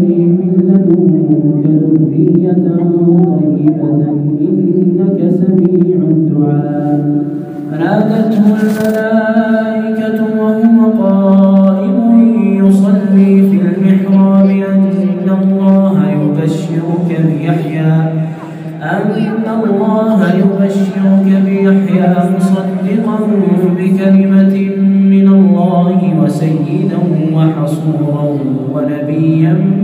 لي من لدنك ذرية طيبة إنك سميع الدعاء فنادته الملائكة وهو قائم يصلي في المحراب أن الله يبشرك بيحيى أن الله يبشرك بيحيى مصدقا بكلمة من الله وسيدا وحصورا ونبيا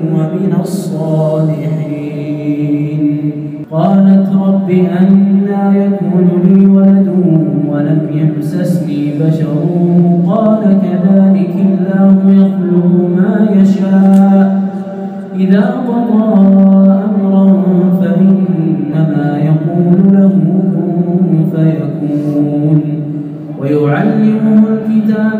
رب أنا يكون لي ولد ولم يمسسني بشر. قال كذلك الله يخلق ما يشاء. إذا قضى أمرا فإنما يقول له كن فيكون. ويعلمه الكتاب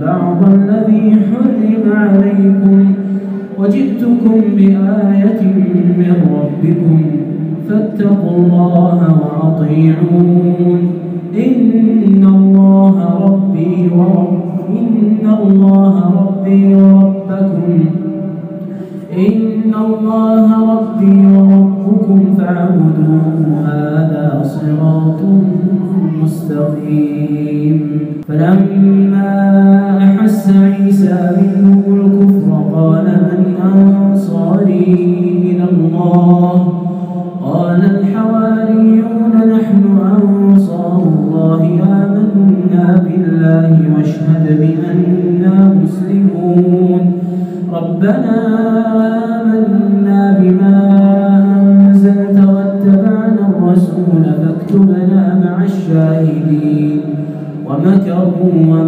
بعض الذي حرم عليكم وجئتكم بآية من ربكم فاتقوا الله وأطيعون. إن الله ربي ورب إن الله ربي وربكم. إن الله ربي وربكم فاعبدوه هذا صراط مستقيم. فلما أحس عيسى منهم الكفر قال من أنصاري إلى الله قال الحواريون نحن أنصار الله آمنا بالله واشهد بأننا مسلمون ربنا آمنا بما أنزلت واتبعنا الرسول فاكتبنا مع الشاهدين ومكروا ومكر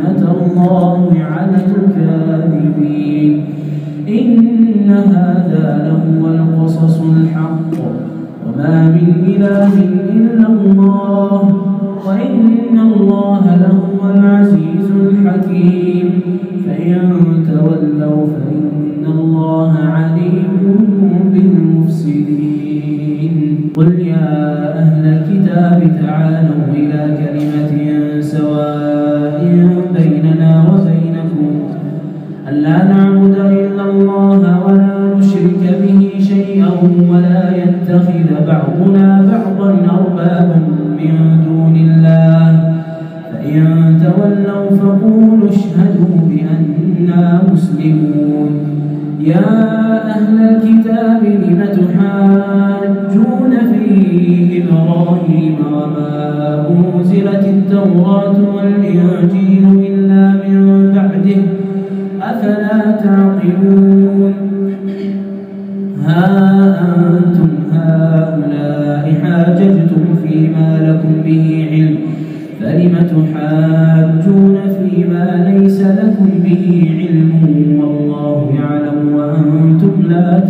لعنة الله على الكاذبين. إن هذا لهو القصص الحق. وما من إله إلا الله. وإن الله لهو العزيز الحكيم. فإن بعضنا بعضا أربابا من دون الله. فإن تولوا فقولوا اشهدوا بأننا مسلمون. يا أهل الكتاب لم تحاجون في إبراهيم وما أنزلت التوراة والإنجيل إلا من بعده؟ أفلا تعقلون؟ ها